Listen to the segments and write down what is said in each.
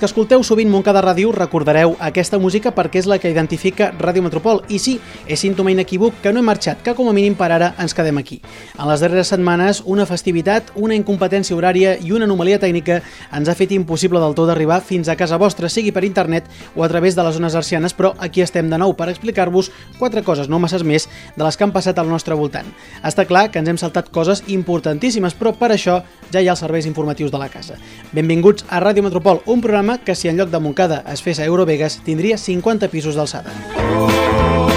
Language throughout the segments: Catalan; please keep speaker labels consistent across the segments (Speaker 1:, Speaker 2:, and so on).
Speaker 1: Que escolteu sovint Montcada Ràdio recordareu aquesta música perquè és la que identifica Ràdio Metropol. I sí, és símptoma inequívoc que no hem marxat, que com a mínim per ara ens quedem aquí. En les darreres setmanes, una festivitat, una incompetència horària i una anomalia tècnica ens ha fet impossible del tot d'arribar fins a casa vostra, sigui per internet o a través de les zones arcianes, però aquí estem de nou per explicar-vos quatre coses, no masses més, de les que han passat al nostre voltant. Està clar que ens hem saltat coses importantíssimes, però per això ja hi ha els serveis informatius de la casa. Benvinguts a Ràdio Metropol, un programa que si en lloc de Montcada es fes a Eurovegas tindria 50 pisos d'alçada.
Speaker 2: Up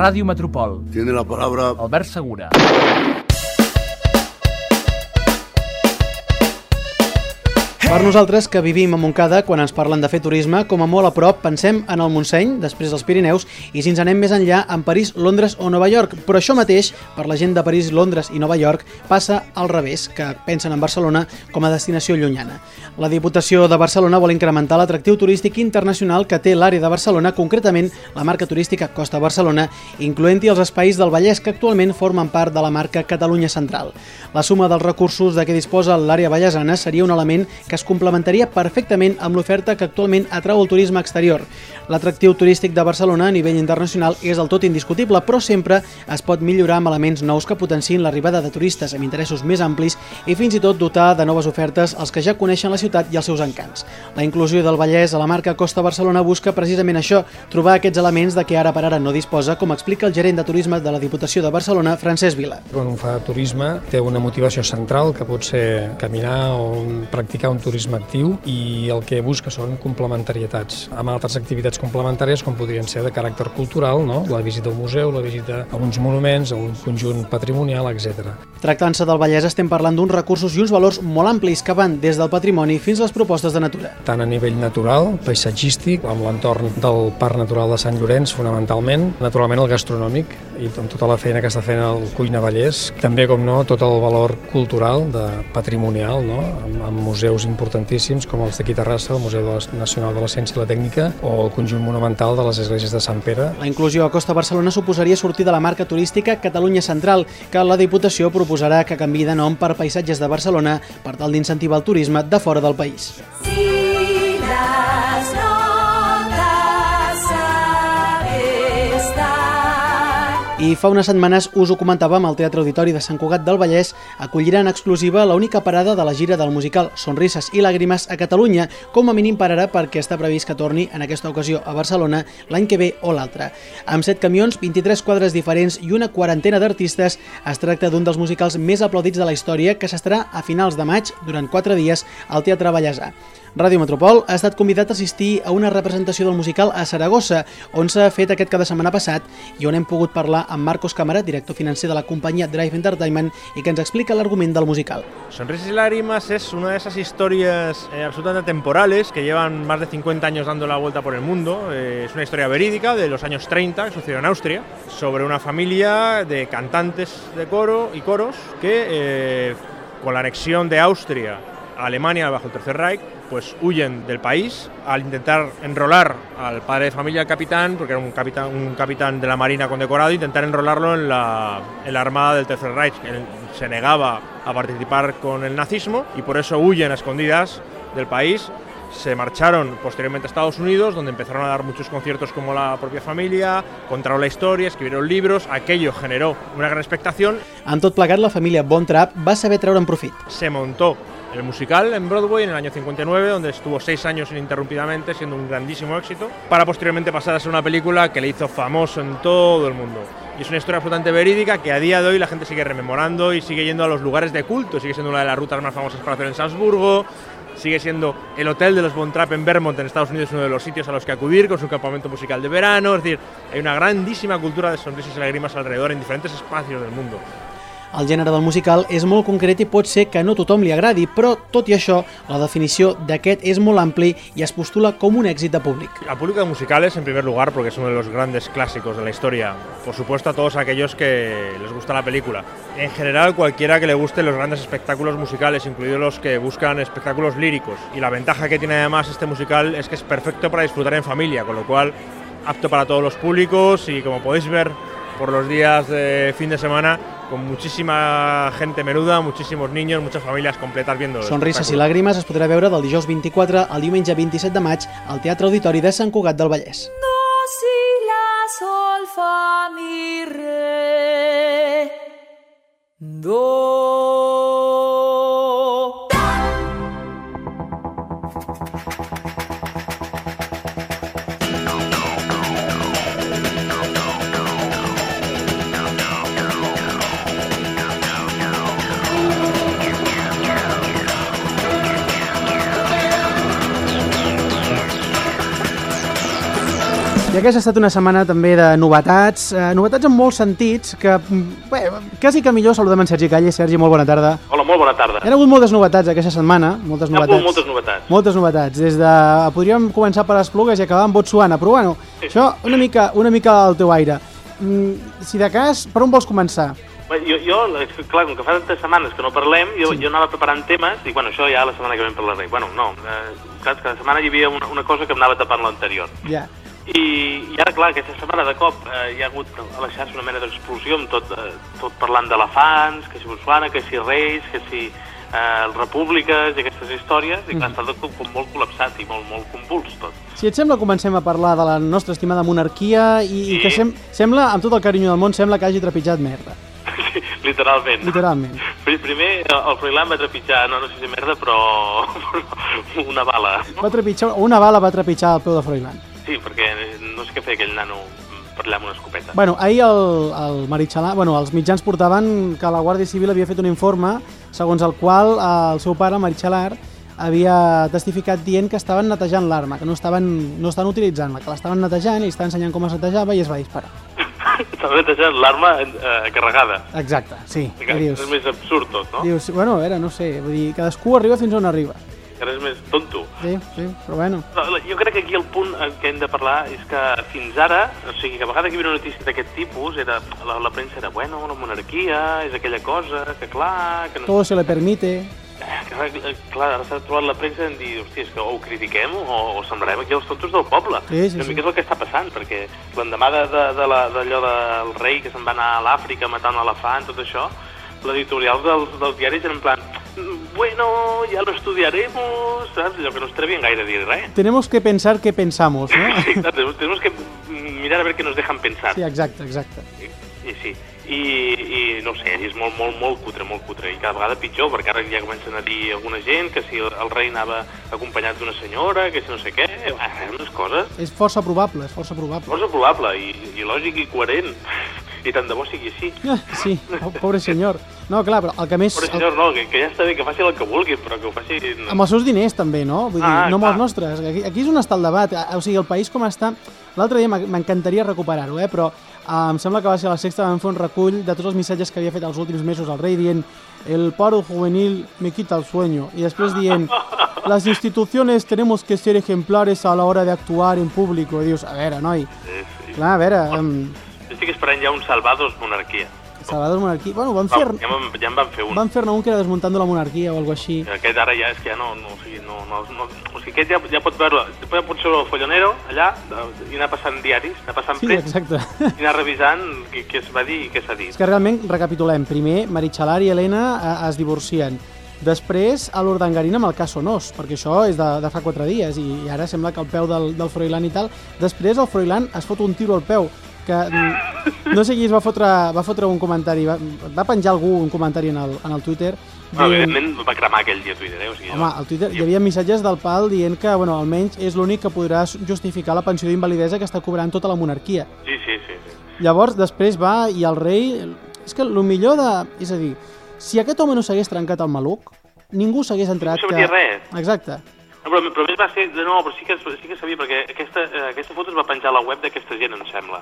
Speaker 3: Ràdio Metropol.
Speaker 4: Tiene la palabra
Speaker 3: Albert Segura.
Speaker 1: Per nosaltres, que vivim a Montcada, quan ens parlen de fer turisme, com a molt a prop, pensem en el Montseny, després els Pirineus, i si ens anem més enllà, en París, Londres o Nova York. Però això mateix, per la gent de París, Londres i Nova York, passa al revés, que pensen en Barcelona com a destinació llunyana. La Diputació de Barcelona vol incrementar l'atractiu turístic internacional que té l'àrea de Barcelona, concretament la marca turística Costa Barcelona, incloent-hi els espais del Vallès que actualment formen part de la marca Catalunya Central. La suma dels recursos de què disposa l'àrea vallesana seria un element que es complementaria perfectament amb l'oferta que actualment atrau el turisme exterior. L'atractiu turístic de Barcelona a nivell internacional és del tot indiscutible, però sempre es pot millorar amb elements nous que potenciïn l'arribada de turistes amb interessos més amplis i fins i tot dotar de noves ofertes als que ja coneixen la ciutat i els seus encants. La inclusió del Vallès a la marca Costa Barcelona busca precisament això, trobar aquests elements de què ara per ara no disposa, com explica el gerent de turisme de la Diputació de Barcelona, Francesc Vila.
Speaker 5: Quan un fa turisme té una motivació central que pot ser caminar o practicar un turisme actiu i el que busca són complementarietats amb altres activitats complementàries com podrien ser de caràcter cultural, no? la visita al museu, la visita a uns monuments, a un conjunt patrimonial, etc.
Speaker 1: Tractant-se del Vallès estem parlant d'uns recursos i uns valors molt amplis que van des del patrimoni fins a les propostes de natura.
Speaker 5: Tant a nivell natural, paisatgístic, amb l'entorn del Parc Natural de Sant Llorenç, fonamentalment, naturalment el gastronòmic i amb tota la feina que està fent el Cuina Vallès, també, com no, tot el valor cultural, de patrimonial, no? amb, amb museus importantíssims com els d'aquí Terrassa, el Museu Nacional de la Ciència i la Tècnica o el conjunt monumental de les esglésies de Sant Pere.
Speaker 1: La inclusió a Costa Barcelona suposaria sortir de la marca turística Catalunya Central, que la Diputació proposarà que canvi de nom per Paisatges de Barcelona per tal d'incentivar el turisme de fora del país.
Speaker 6: Si
Speaker 1: I fa unes setmanes us ho comentàvem, el Teatre Auditori de Sant Cugat del Vallès acollirà en exclusiva la única parada de la gira del musical Sonrises i Làgrimes a Catalunya, com a mínim per ara perquè està previst que torni en aquesta ocasió a Barcelona l'any que ve o l'altre. Amb 7 camions, 23 quadres diferents i una quarantena d'artistes, es tracta d'un dels musicals més aplaudits de la història que s'estarà a finals de maig durant 4 dies al Teatre Vallèsà. Ràdio Metropol ha estat convidat a assistir a una representació del musical a Saragossa, on s'ha fet aquest cap de setmana passat i on hem pogut parlar amb Marcos Cámara, director financer de la companyia Drive Entertainment, i que ens explica l'argument del musical.
Speaker 7: Sonrisas y lágrimas es una de esas historias eh, absolutamente temporales que llevan más de 50 años dando la vuelta por el mundo. Eh, es una historia verídica de los años 30 que sucedió en Austria sobre una familia de cantantes de coro y coros que eh, con la anexión de Austria a Alemania bajo el Tercer Reich pues huyen del país al intentar enrolar al padre de familia, el capitán, porque era un capitán, un capitán de la Marina condecorado, intentar enrolarlo en la, en la Armada del Tercer Reich. Él se negaba a participar con el nazismo y por eso huyen a escondidas del país. Se marcharon posteriormente a Estados Unidos, donde empezaron a dar muchos conciertos como la propia familia, contaron la historia, escribieron libros, aquello generó una gran expectación,
Speaker 1: En tot plegat, la família Bon Trap va saber treure'n profit.
Speaker 7: se montó el musical en Broadway en el año 59, donde estuvo seis años ininterrumpidamente, siendo un grandísimo éxito, para posteriormente pasar a ser una película que le hizo famoso en todo el mundo. Y es una historia absolutamente verídica que a día de hoy la gente sigue rememorando y sigue yendo a los lugares de culto, sigue siendo una de las rutas más famosas para hacer en Salzburgo, sigue siendo el hotel de los Von en Vermont, en Estados Unidos, uno de los sitios a los que acudir con su campamento musical de verano. Es decir, hay una grandísima cultura de sonrisas y lágrimas alrededor en diferentes espacios del mundo.
Speaker 1: El gènere del musical és molt concret i pot ser que no tothom li agradi, però tot i això, la definició d'aquest és molt ampli i es postula com un èxit de públic.
Speaker 7: Al público de musicales, en primer lugar, porque es uno de los grandes clásicos de la historia. Por supuesto, a todos aquellos que les gusta la película. En general, cualquiera que le guste los grandes espectáculos musicales, incluidos los que buscan espectáculos líricos. Y la ventaja que tiene además este musical es que es perfecto para disfrutar en familia, con lo cual apto para todos los públicos y como podéis ver por los días de fin de semana, con muchísima gente menuda, muchísimos niños, muchas familias completas viendo.
Speaker 1: Sonrises i làgrimes es podrà veure del dijous 24 al diumenge 27 de maig al Teatre Auditori de Sant Cugat del Vallès.
Speaker 6: Do, si, la, sol, fa, mi, re. Do.
Speaker 1: Aquesta ha estat una setmana també de novetats, eh, novetats en molts sentits, que mm, bé, quasi que millor saludem en Sergi Calle. Sergi, molt bona tarda.
Speaker 4: Hola, molt bona tarda.
Speaker 1: Hi ha hagut moltes novetats aquesta setmana, moltes
Speaker 4: Hi ha
Speaker 1: novetats.
Speaker 4: hagut moltes novetats.
Speaker 1: Moltes novetats. Des de... Podríem començar per les plugues i acabar amb Botswana, però bueno, això una mica, una mica al teu aire. Mm, si de cas, per on vols començar?
Speaker 4: Bé, Jo, jo, clar, com que fa tantes setmanes que no parlem, jo, jo anava preparant temes i, bueno, això ja la setmana que ve en parlaré. Bueno, no, eh, clar, la setmana hi havia una, una cosa que em anava tapant l'anterior.
Speaker 1: Ja.
Speaker 4: I, I ara, clar, aquesta setmana de cop eh, hi ha hagut a la xarxa una mena d'explosió amb tot, eh, tot parlant d'elefants, que si Botswana, que si Reis, que si eh, repúbliques i aquestes històries, i clar, està tot com, com molt col·lapsat i molt, molt convuls tot.
Speaker 1: Si et sembla, comencem a parlar de la nostra estimada monarquia i, i
Speaker 4: Sí.
Speaker 1: que sem sembla, amb tot el carinyo del món, sembla que hagi trepitjat merda.
Speaker 4: Literalment.
Speaker 1: Literalment.
Speaker 4: Pri- Primer, el Froilán va trepitjar, no, no sé si merda, però una bala.
Speaker 1: Va trepitjar, una bala va trepitjar al peu de Froilán.
Speaker 4: Sí, perquè no sé què feia aquell nano allà amb una escopeta.
Speaker 1: Bueno, ahir el, el Maritxalà, bueno, els mitjans portaven que la Guàrdia Civil havia fet un informe segons el qual eh, el seu pare, Maritxalar, havia testificat dient que estaven netejant l'arma, que no estaven, no estan utilitzant-la, que l'estaven netejant i estaven ensenyant com es netejava i es va disparar.
Speaker 4: Estava netejant l'arma eh, carregada.
Speaker 1: Exacte, sí.
Speaker 4: Que
Speaker 1: dius?
Speaker 4: és més absurd tot, no?
Speaker 1: Dius, bueno, a veure, no sé, vull dir, cadascú arriba fins on arriba.
Speaker 4: Encara és més tonto.
Speaker 1: Sí, sí, però bueno.
Speaker 4: Jo crec que aquí el punt què hem de parlar és que fins ara, o sigui, que a vegades que hi havia una notícia d'aquest tipus, era, la, la premsa era, bueno, la monarquia és aquella cosa, que clar, que no
Speaker 1: Todo se le permite.
Speaker 4: Eh, clar, ara s'ha trobat la premsa en dir, hòstia, és que o ho critiquem o, o sembrarem aquí els tontos del poble.
Speaker 1: Sí, sí,
Speaker 4: una
Speaker 1: sí.
Speaker 4: és el que està passant, perquè l'endemà de, de, de d'allò del rei que se'n va anar a l'Àfrica matant un elefant, tot això, l'editorial dels, dels diaris era en plan, "Mm, bueno, ya lo estudiaremos, saps? Allò que no es trevien gaire dir res.
Speaker 1: Tenemos que pensar qué pensamos, no?
Speaker 4: Sí, clar, tenemos, tenemos que mirar a ver qué nos dejan pensar.
Speaker 1: Sí, exacte, exacte.
Speaker 4: I, i sí, I, i no sé, és molt, molt, molt cutre, molt cutre, i cada vegada pitjor, perquè ara ja comencen a dir alguna gent que si el, rei anava acompanyat d'una senyora, que si no sé què, eh, unes coses,
Speaker 1: És força probable, és força probable.
Speaker 4: cosa probable i, i lògic i coherent, i tant de bo sigui així.
Speaker 1: Ah, sí, oh, pobre senyor. No, clar, però el que més...
Speaker 4: Però senyor, no, que, que ja està bé, que faci el que vulgui, però que ho faci...
Speaker 1: Amb els seus diners, també, no? Vull dir,
Speaker 4: Ah,
Speaker 1: no amb els nostres. Aquí, aquí és on està el debat. Ah, O sigui, el país com està... L'altre dia m'en- m'encantaria recuperar-ho, eh? però eh, em sembla que va ser a la Sexta, vam fer un recull de tots els missatges que havia fet els últims mesos el rei dient el paro juvenil me quita el sueño i després dient las instituciones tenemos que ser ejemplares a la hora de actuar en público. I dius, a veure, noi,
Speaker 4: Sí, sí.
Speaker 1: clar, a veure,
Speaker 4: Jo estic esperant ja un Salvados monarquia.
Speaker 1: Salvador Monarquia... Bueno, van
Speaker 4: Va,
Speaker 1: fer,
Speaker 4: ja, ja en van fer un.
Speaker 1: van fer-ne un que era desmuntando la monarquia o alguna així.
Speaker 4: Aquest ara ja és que ja no, no, o sigui, no, no, no o sigui, aquest ja, ja pot veure, ja pot ser el follonero allà i anar passant diaris, anar passant
Speaker 1: Sí,
Speaker 4: premsa
Speaker 1: exacte.
Speaker 4: i anar revisant què, què es va dir i què s'ha dit.
Speaker 1: És que realment, recapitulem, primer Maritxalar i Helena eh, es divorcien. Després, a l'Urdangarín amb el cas Sonós, perquè això és de, de fa quatre dies i, i ara sembla que el peu del, del Froilán i tal. Després el Froilán es fot un tiro al peu, que mm, no sé qui es va fotre, va fotre un comentari, va, va penjar algú un comentari en el, en el Twitter Diu-
Speaker 4: evidentment va cremar aquell dia Twitter, eh? O sigui,
Speaker 1: Home, al Twitter hi havia missatges del PAL dient que, bueno, almenys és l'únic que podrà justificar la pensió d'invalidesa que està cobrant tota la monarquia.
Speaker 4: Sí, sí, sí. sí.
Speaker 1: Llavors, després va i el rei... És que el millor de... És a dir, si aquest home no s'hagués trencat el maluc, ningú s'hagués entrat
Speaker 4: No
Speaker 1: que...
Speaker 4: res.
Speaker 1: Exacte.
Speaker 4: No, però, però més va ser... No, però sí que, sí que sabia, perquè aquesta, eh, aquesta foto es va penjar a la web d'aquesta gent, em sembla.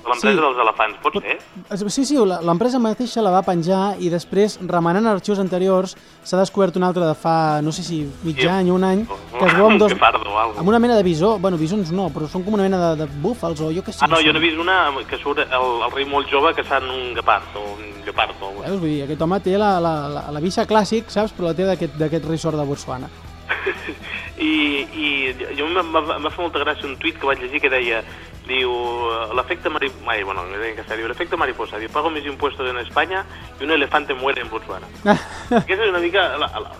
Speaker 4: L'empresa
Speaker 1: Sí.
Speaker 4: dels elefants, pot ser?
Speaker 1: Sí, sí, l'empresa mateixa la va penjar i després, remenant arxius anteriors, s'ha descobert un altre de fa, no sé si mig
Speaker 4: Sí.
Speaker 1: any, un any, que es veu amb, dos,
Speaker 4: Un guepardo o alguna
Speaker 1: amb una mena de bisó, bueno, bisons no, però són com una mena de, de búfals o jo què sé.
Speaker 4: Ah, no,
Speaker 1: què
Speaker 4: jo n'he vist una que surt el, el rei molt jove que en un gepard o un gepard o.
Speaker 1: Veus? Vull dir, aquest home té la, la, la, la visa clàssic, saps? Però la té d'aquest d'aquest resort de Botswana.
Speaker 4: I, i jo em va, em va fer molta gràcia un tuit que vaig llegir que deia diu, l'efecte mariposa, ai, bueno, que està, diu, l'efecte mariposa, diu, pago mis impuestos en España y un elefante muere en Botswana. Aquesta és una mica la, la,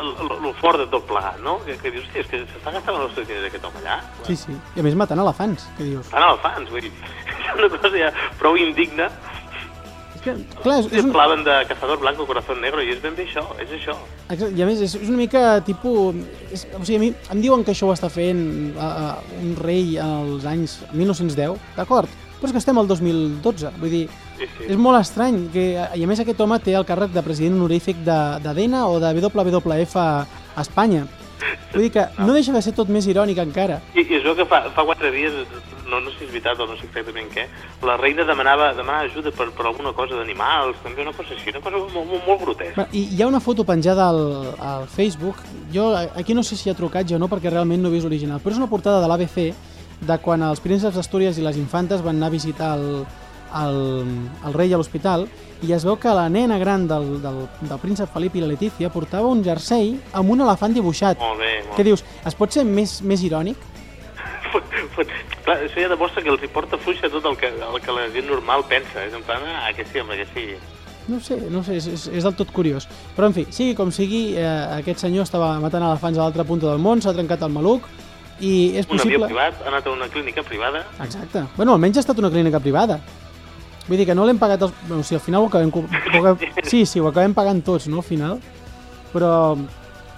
Speaker 4: el, fort de tot plegat, no? Que, que dius, hòstia, és que s'està gastant els nostres diners aquest home allà.
Speaker 1: Sí, sí. I a més matant elefants, que dius.
Speaker 4: Fan elefants, vull dir, és una cosa ja prou indigna.
Speaker 1: És que, clar, és,
Speaker 4: És
Speaker 1: és un,
Speaker 4: Parlaven de Cazador Blanco, Corazón Negro, i és ben bé això, és això.
Speaker 1: exacte, i a més és, és una mica tipus... És, o sigui, a mi em diuen que això ho està fent uh, un rei als anys 1910, d'acord? Però és que estem al 2012, vull dir,
Speaker 4: Sí, sí.
Speaker 1: és molt estrany, que, i a més aquest home té el càrrec de president honorífic de, de DENA o de WWF a, a Espanya. Vull dir que no deixa de ser tot més irònic encara.
Speaker 4: I, i es veu que fa, fa quatre dies, no, no sé si és veritat o no sé exactament què, la reina demanava, demanava ajuda per, per alguna cosa d'animals, també una cosa així, una cosa molt, molt, molt grotesca.
Speaker 1: I hi ha una foto penjada al, al Facebook, jo aquí no sé si hi ha trucatge o no perquè realment no he vist l'original, però és una portada de l'ABC de quan els prínceps d'Astúries i les infantes van anar a visitar el, el, el rei a l'hospital i es veu que la nena gran del, del, del príncep Felip i la Letícia portava un jersei amb un elefant dibuixat.
Speaker 4: Molt bé, molt
Speaker 1: Què dius? Es pot ser més, més irònic?
Speaker 4: Clar, això ja demostra que els hi porta fluixa tot el que, el que la gent normal pensa. És en plan, ah, que sí, home, que sí.
Speaker 1: No sé, no sé, és, és, és del tot curiós. Però, en fi, sigui com sigui, eh, aquest senyor estava matant elefants a l'altra punta del món, s'ha trencat el maluc, i és
Speaker 4: Un avió
Speaker 1: possible...
Speaker 4: privat, ha anat a una clínica privada.
Speaker 1: Exacte. Bueno, almenys ha estat una clínica privada. Vull dir que no l'hem pagat... Els... Bueno, si al final Ho acabem... Sí, sí, ho acabem pagant tots, no, al final. Però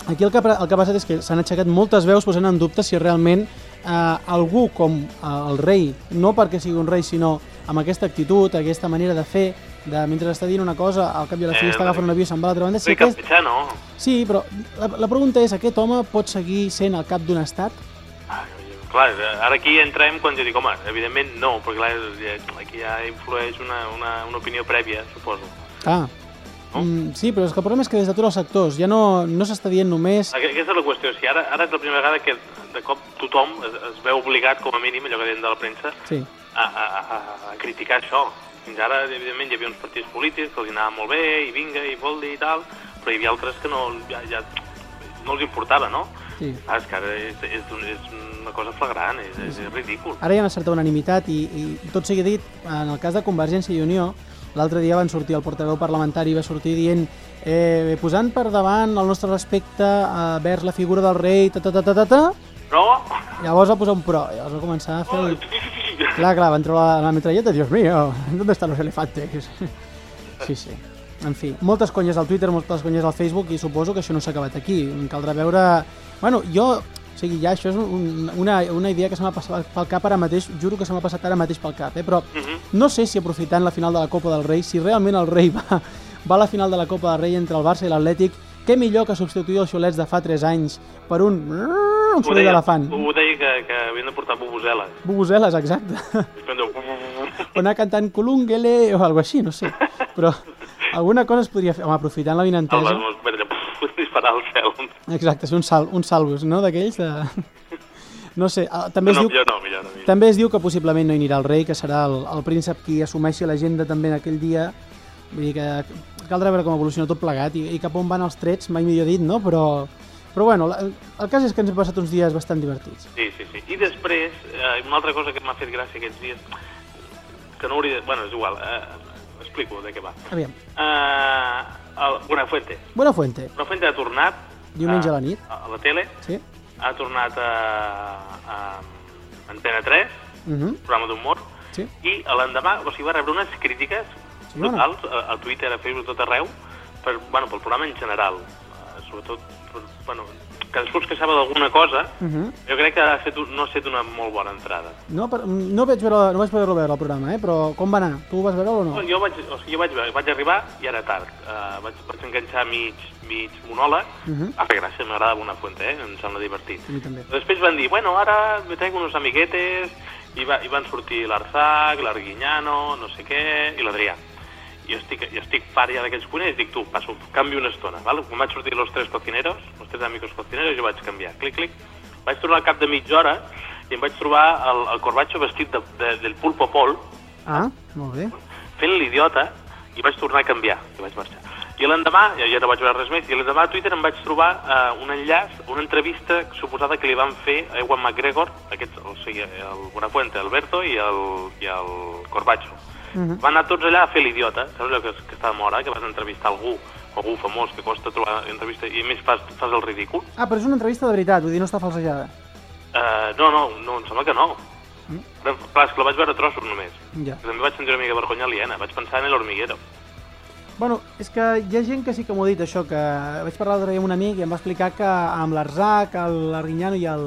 Speaker 1: aquí el que, el que ha passat és que s'han aixecat moltes veus posant en dubte si realment eh, algú com eh, el rei, no perquè sigui un rei, sinó amb aquesta actitud, aquesta manera de fer, de mentre està dient una cosa, al cap i a la fi
Speaker 4: Eh,
Speaker 1: està agafant un avió i se'n va a l'altra banda.
Speaker 4: Sí,
Speaker 1: aquest...
Speaker 4: no.
Speaker 1: Sí, però la, la pregunta és, aquest home pot seguir sent el cap d'un estat?
Speaker 4: Ah, clar, ara aquí entrem quan jo dic, home, evidentment no, perquè clar, aquí ja influeix una, una, una opinió prèvia, suposo.
Speaker 1: Ah, mm, sí, però és que el problema és que des de tots els sectors ja no, no s'està dient només...
Speaker 4: Aqu- Aquesta és la qüestió. Si ara, ara és la primera vegada que de cop tothom es, es veu obligat, com a mínim, allò que deien de la premsa,
Speaker 1: Sí.
Speaker 4: a, a, a, a criticar això. Fins ara, evidentment, hi havia uns partits polítics que els anava molt bé, i vinga, i vol dir i tal, però hi havia altres que no, ja, ja no els importava, no?
Speaker 1: Sí.
Speaker 4: Ah, és que ara és, és, és una cosa flagrant, és, és, és ridícul.
Speaker 1: Ara hi ha una certa unanimitat i, i tot sigui dit, en el cas de Convergència i Unió, l'altre dia van sortir, el portaveu parlamentari va sortir dient eh, posant per davant el nostre respecte eh, vers la figura del rei, ta ta ta ta ta ta,
Speaker 4: Però...
Speaker 1: llavors va posar un pro, llavors va començar a fer... El... Clar, clar, van trobar la, la metralleta, Dios mío, ¿dónde están los elefantes? Sí, sí. En fi, moltes conyes al Twitter, moltes conyes al Facebook i suposo que això no s'ha acabat aquí. Caldrà veure... Bueno, jo... O sigui, ja això és un, una, una idea que se m'ha passat pel cap ara mateix, juro que se m'ha passat ara mateix pel cap, eh? però no sé si aprofitant la final de la Copa del Rei, si realment el rei va, va a la final de la Copa del Rei entre el Barça i l'Atlètic, què millor que substituir els xulets de fa 3 anys per un... un
Speaker 4: Ho
Speaker 1: soroll
Speaker 4: deia,
Speaker 1: d'elefant.
Speaker 4: ho deia que, que havien de portar bubuseles.
Speaker 1: Bubuseles, exacte. O anar cantant Colungele o alguna així, no sé. Però alguna cosa es podria fer. Home, aprofitant la vinentesa.
Speaker 4: Disparar al cel.
Speaker 1: Exacte, ser un, sal, un salvos, no? D'aquells de... No sé, ah, també es,
Speaker 4: No,
Speaker 1: diu,
Speaker 4: no, millor no. Millor.
Speaker 1: també es diu que possiblement no hi anirà el rei, que serà el, el príncep qui assumeixi l'agenda també en aquell dia. Vull dir que caldrà veure com evoluciona tot plegat i, i cap on van els trets, mai millor dit, no? Però, però bueno, la, el cas és que ens hem passat uns dies bastant divertits.
Speaker 4: Sí, sí, sí. I després, eh, una altra cosa que m'ha fet gràcia aquests dies, que no hauria... de- Bueno, és igual, eh, explico de què va.
Speaker 1: Aviam,
Speaker 4: Eh, el Buenafuente.
Speaker 1: Buena Fuente,
Speaker 4: Buenafuente ha tornat...
Speaker 1: Diumenge a la nit.
Speaker 4: A, a la tele,
Speaker 1: sí?
Speaker 4: ha tornat a, a Antena 3,
Speaker 1: Uh -huh.
Speaker 4: programa d'humor,
Speaker 1: Sí.
Speaker 4: i a l'endemà, o sigui, va rebre unes crítiques
Speaker 1: Sí,
Speaker 4: totals, a, a Twitter, a Facebook, tot arreu, per, bueno, pel programa en general. Uh, sobretot, per, bueno, cadascú es queixava d'alguna cosa,
Speaker 1: Uh -huh.
Speaker 4: jo crec que ha fet, no ha estat una molt bona entrada.
Speaker 1: no, per, no, vaig veure, no vaig poder veure el programa, eh? però com va anar? Tu ho vas veure o no?
Speaker 4: Jo vaig, o sigui, jo vaig, vaig arribar i era tard. Uh, vaig, vaig enganxar mig, mig monòleg.
Speaker 1: Uh -huh.
Speaker 4: Va fer gràcia, m'agrada Buenafuente, eh? em sembla divertit.
Speaker 1: A mi també.
Speaker 4: Després van dir, bueno, ara me traigo unos amiguetes, i, va, i van sortir l'Arzac, l'Arguiñano, no sé què, i l'Adrià. Jo estic, jo estic fart ja d'aquells cuiners, dic, tu, passo, canvio una estona, val? Quan van sortir los tres cocineros, los tres amigos cocineros, jo vaig canviar, clic, clic. Vaig tornar al cap de mitja hora i em vaig trobar el, el Corbacho vestit de, de, del pulpo pol,
Speaker 1: Ah, molt bé.
Speaker 4: fent l'idiota, i vaig tornar a canviar, i vaig marxar. I l'endemà, ja, ja no vaig veure res més, i l'endemà a Twitter em vaig trobar eh, un enllaç, una entrevista suposada que li van fer a Ewan McGregor, aquests, o sigui, el Buenafuente, Alberto i el, i el Corbacho.
Speaker 1: Uh -huh.
Speaker 4: Van anar tots allà a fer l'idiota, saps allò que, que està de moda, que vas entrevistar algú, algú famós, que costa trobar entrevista, i a més fas, fas el ridícul?
Speaker 1: Ah, però és una entrevista de veritat, vull dir, no està falsejada.
Speaker 4: Uh, no, no, no, em sembla que no.
Speaker 1: Mm.
Speaker 4: Però, clar, és que la vaig veure trossos només.
Speaker 1: Ja.
Speaker 4: I també vaig sentir una mica vergonya aliena, vaig pensar en l'hormiguero.
Speaker 1: Bueno, és que hi ha gent que sí que m'ho ha dit això, que vaig parlar l'altre dia amb un amic i em va explicar que amb l'Arzac, l'Arguiñano i el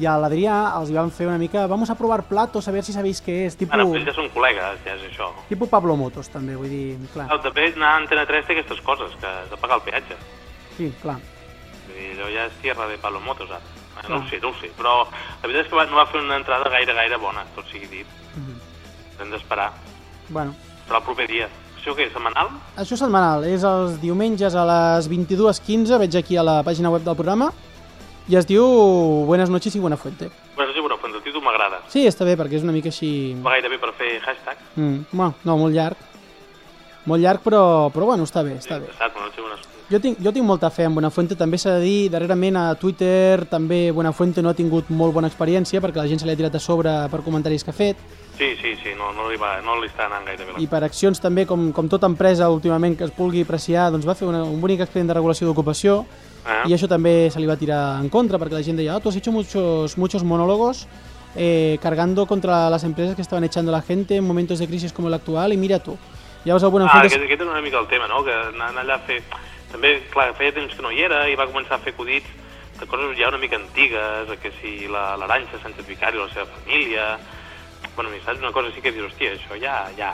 Speaker 1: i a l'Adrià els hi van fer una mica vamos a provar platos, a ver si sabéis què és, tipus,
Speaker 4: Bueno, però ells ja són col·legues, ja és això.
Speaker 1: tipus Pablo Motos també, vull dir, clar,
Speaker 4: Clar, també anar a Antena 3 té aquestes coses, que has de pagar el peatge.
Speaker 1: sí, clar.
Speaker 4: Vull dir, allò ja és tierra de palomotos, ara. Eh, No
Speaker 1: Clar.
Speaker 4: ho sé, no ho sé, però la veritat és que va, no va fer una entrada gaire, gaire bona, tot sigui dit.
Speaker 1: Mhm.
Speaker 4: Hem d'esperar.
Speaker 1: Bueno,
Speaker 4: Però el proper dia. Això què, setmanal?
Speaker 1: això és setmanal, és els diumenges a les 22.15, veig aquí a la pàgina web del programa, i es diu Buenas noches y buena fuente.
Speaker 4: Bueno, sí, bueno, doncs el títol m'agrada.
Speaker 1: Sí, està bé, perquè és una mica així...
Speaker 4: Va gairebé per fer hashtag.
Speaker 1: Mm, bueno, no, molt llarg. Molt llarg, però, però bueno, està bé, està bé.
Speaker 4: Passat, bueno, sí, unes...
Speaker 1: Jo tinc, jo tinc molta fe en Buenafuente, també s'ha de dir, darrerament a Twitter també Buenafuente no ha tingut molt bona experiència perquè la gent se li ha tirat a sobre per comentaris que ha fet
Speaker 4: Sí, sí, sí, no, no, li va, no li està anant gaire bé.
Speaker 1: i per accions també, com, com tota empresa últimament que es pugui apreciar, doncs va fer una, un bonic expedient de regulació d'ocupació
Speaker 4: Ah,
Speaker 1: i això també se li va tirar en contra perquè la gent deia, oh, tú has hecho muchos, muchos monólogos eh, cargando contra las empresas que estaban echando a la gente en momentos de crisis como el actual y mira tú. Llavors el
Speaker 4: ah aquest, aquest és una mica el tema, no? Que anar allà a fer... També, clar, feia temps que no hi era i va començar a fer acudits de coses ja una mica antigues, que si la- l'Aranxa Sánchez Vicari o la seva família... Bueno, saps? Una cosa sí que dius, hòstia, això ja, ja,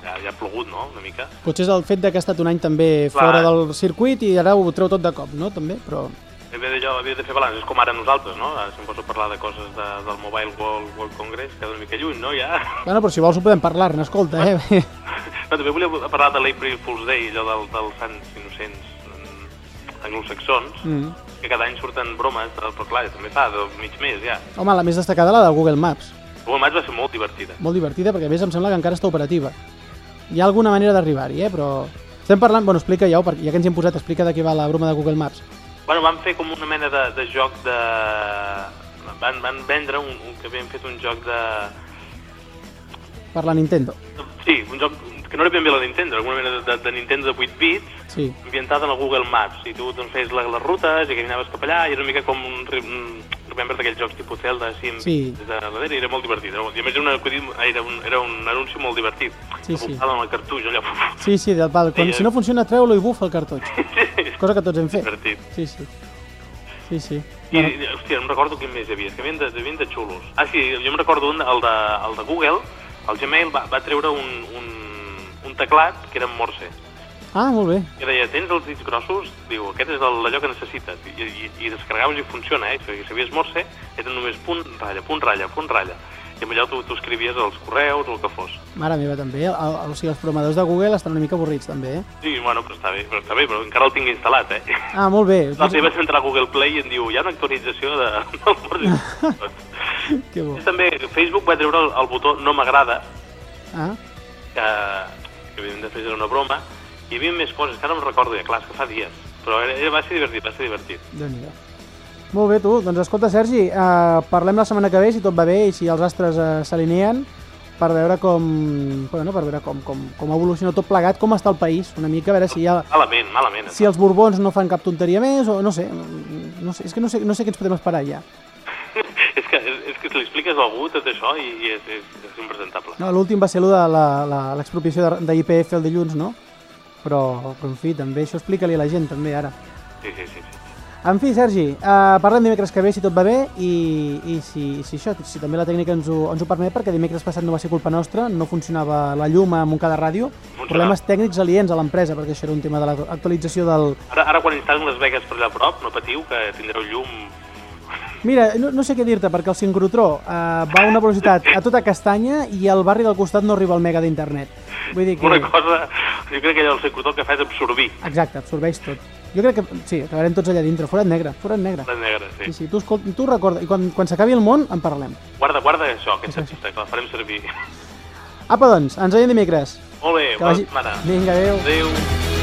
Speaker 4: ja, ja ha plogut, no?, una mica.
Speaker 1: Potser és el fet que ha estat un any també
Speaker 4: Clar.
Speaker 1: fora del circuit i ara ho treu tot de cop, no? També, però...
Speaker 4: En vez d'allò, havia de fer balanç, és com ara nosaltres, no? Ara si em poso a parlar de coses de, del Mobile World, World Congress, queda una mica lluny, no?, ja...
Speaker 1: Bueno, però si vols ho podem parlar, escolta, eh?
Speaker 4: No, també volia parlar de l'April Fool's Day, allò del, dels sants innocents anglosaxons,
Speaker 1: Mm.
Speaker 4: que cada any surten bromes, però clar, també fa mig mes ja.
Speaker 1: Home, la més destacada, la de Google Maps.
Speaker 4: El maig va ser molt divertida.
Speaker 1: Molt divertida, perquè a més em sembla que encara està operativa. Hi ha alguna manera d'arribar-hi, eh? Però... Estem parlant... Bueno, explica ja, ja que ens hi hem posat, explica de què va la broma de Google Maps.
Speaker 4: Bueno, van fer com una mena de, de joc de... Van, van vendre un, un, que havien fet un joc de...
Speaker 1: Per la Nintendo.
Speaker 4: Sí, un joc que no era ben bé la Nintendo, alguna mena de, de, de Nintendo de 8 bits,
Speaker 1: Sí.
Speaker 4: ambientat en el Google Maps, i tu doncs, feies la- les rutes i caminaves cap allà, i era una mica com un, un remember d'aquells jocs tipus Zelda, així,
Speaker 1: Sí.
Speaker 4: bits de darrere, i era molt divertit. Era, I a més era un, acudit, era un, era un anunci molt divertit.
Speaker 1: Sí, sí.
Speaker 4: portaven el cartutx allò.
Speaker 1: Sí, sí, del pal. Quan,
Speaker 4: Sí,
Speaker 1: si no funciona, treu-lo i bufa el cartutx. Cosa que tots hem fet.
Speaker 4: divertit.
Speaker 1: Sí, sí. Sí, sí.
Speaker 4: I, hòstia, no em recordo quin més hi havia, és que havia de, havia de xulos. Ah, sí, jo em recordo un, el de, el de Google, el Gmail va, va treure un, un teclat que era en morse.
Speaker 1: Ah, molt bé.
Speaker 4: I deia, tens els dits grossos? Diu, aquest és el- allò que necessites. I, i, i descarregaves i funciona, eh? Si sabies morse, era només punt, ratlla, punt, ratlla, punt, ratlla. I amb allò tu, tu escrivies els correus o el que fos.
Speaker 1: Mare meva, també. El, el, o sigui, els programadors de Google estan una mica avorrits, també, eh?
Speaker 4: Sí, bueno, però està bé, però està bé, però encara el tinc instal·lat, eh?
Speaker 1: Ah, molt bé.
Speaker 4: No, si vaig entrar a Google Play i em diu, hi ha una actualització de.
Speaker 1: Que bo.
Speaker 4: També Facebook va treure el, el botó no m'agrada,
Speaker 1: Ah,
Speaker 4: que, que evidentment després era una broma, i hi havia més coses, que ara no em recordo ja, clar, que fa dies, però era, era, va ser divertit, va ser divertit.
Speaker 1: déu nhi Molt bé, tu. Doncs escolta, Sergi, eh, parlem la setmana que ve, si tot va bé i si els astres eh, s'alineen, per veure com, bueno, per veure com, com, com evoluciona tot plegat, com està el país, una mica, a veure si hi ha,
Speaker 4: Malament, malament.
Speaker 1: si els borbons no fan cap tonteria més, o no sé, no sé, és que no sé, no sé què ens podem esperar ja.
Speaker 4: és que, és, que li expliques a algú tot això i, i és, és, és impresentable.
Speaker 1: No, L'últim va ser allò de l'expropiació de, de IPF el dilluns, no? però, però en fi, també això explica-li a la gent també ara.
Speaker 4: Sí, sí, sí. sí.
Speaker 1: En fi, Sergi, uh, parlem dimecres que ve, si tot va bé, i, i si, si això, si també la tècnica ens ho, ens ho permet, perquè dimecres passat no va ser culpa nostra, no funcionava la llum a Montcada Ràdio, problemes tècnics aliens a l'empresa, perquè això era un tema de l'actualització del...
Speaker 4: Ara, ara quan instal·lin les vegues per allà a prop, no patiu, que tindreu llum...
Speaker 1: Mira, no, no sé què dir-te, perquè el sincrotró uh, va a una velocitat a tota castanya i al barri del costat no arriba el mega d'internet. Vull dir que...
Speaker 4: Una cosa... Jo crec que allò el el que fa és absorbir
Speaker 1: Exacte, absorbeix tot. Jo crec que sí, acabarem tots allà dintre, forat negre, forat negre.
Speaker 4: la negra, sí.
Speaker 1: Sí, sí, tu, escol... tu recorda, i quan, quan s'acabi el món en parlem.
Speaker 4: Guarda, guarda això, aquesta pista, que la farem servir.
Speaker 1: Apa, doncs, ens veiem dimecres.
Speaker 4: Molt bé, bona
Speaker 1: vagi-
Speaker 4: setmana.
Speaker 1: Vinga, adéu.
Speaker 4: Adéu.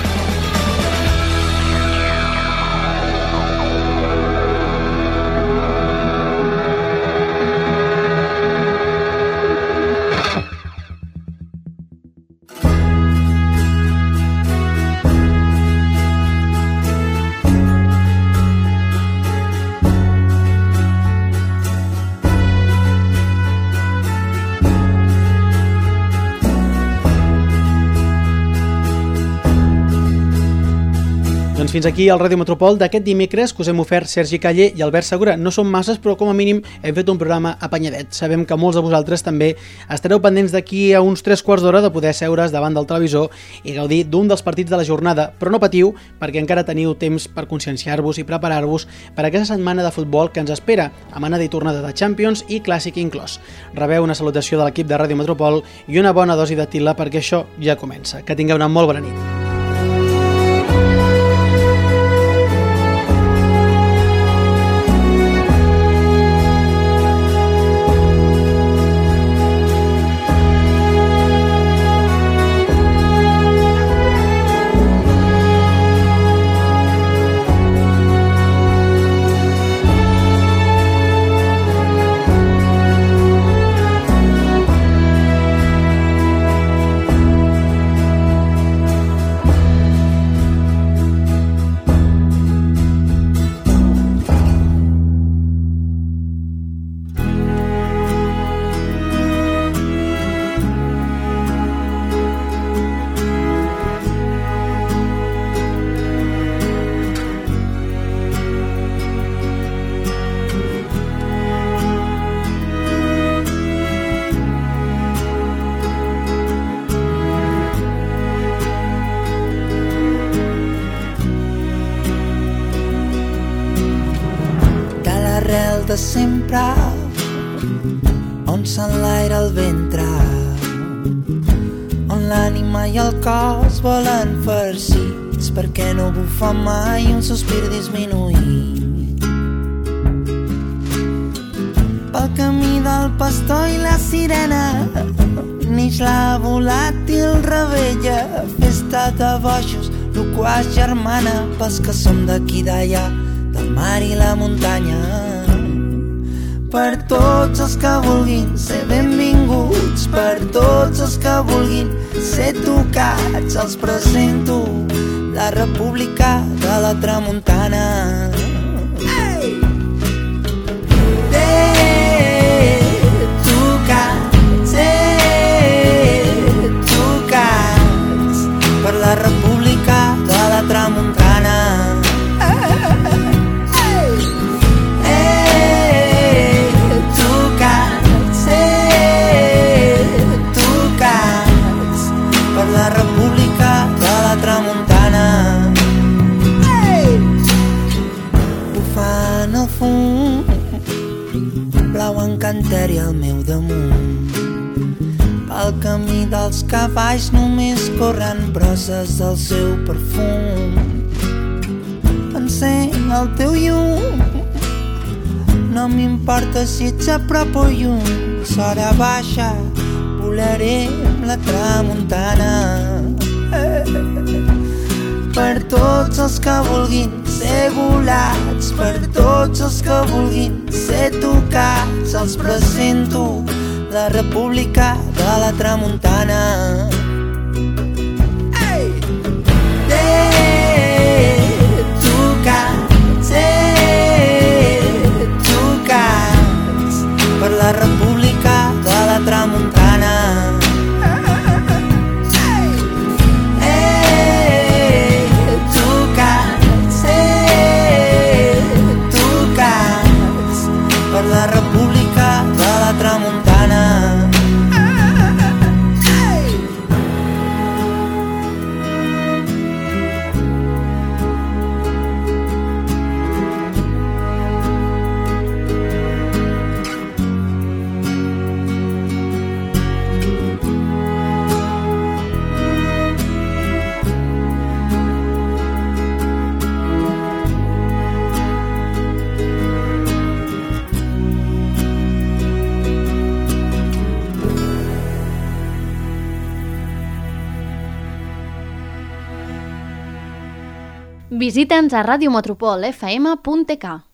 Speaker 1: Doncs fins aquí el Ràdio Metropol d'aquest dimecres que us hem ofert Sergi Calle i Albert Segura. No són masses, però com a mínim hem fet un programa apanyadet. Sabem que molts de vosaltres també estareu pendents d'aquí a uns tres quarts d'hora de poder seure's davant del televisor i gaudir d'un dels partits de la jornada. Però no patiu, perquè encara teniu temps per conscienciar-vos i preparar-vos per aquesta setmana de futbol que ens espera, amb anada i tornada de Champions i Clàssic inclòs. Rebeu una salutació de l'equip de Ràdio Metropol i una bona dosi de tila perquè això ja comença. Que tingueu una molt bona nit.
Speaker 8: De sempre on s'enlaira el ventre on l'ànima i el cos volen farcits perquè no bufa mai un sospir disminuït. Pel camí del pastor i la sirena nix la volàtil rebella festa de bojos loquaç germana pels que som d'aquí d'allà del mar i la muntanya tots els que vulguin ser benvinguts per tots els que vulguin ser tocats els presento la república de la tramuntana cavalls només corren brosses del seu perfum. Encén el teu llum. No m'importa si ets a prop o lluny. S'hora baixa volaré amb la tramuntana. Per tots els que vulguin ser volats per tots els que vulguin ser tocats els presento la república de la tramuntana Ei! Eh, tocats, eh, tocats per la república
Speaker 9: Visita'ns a radiometropolfm.tk.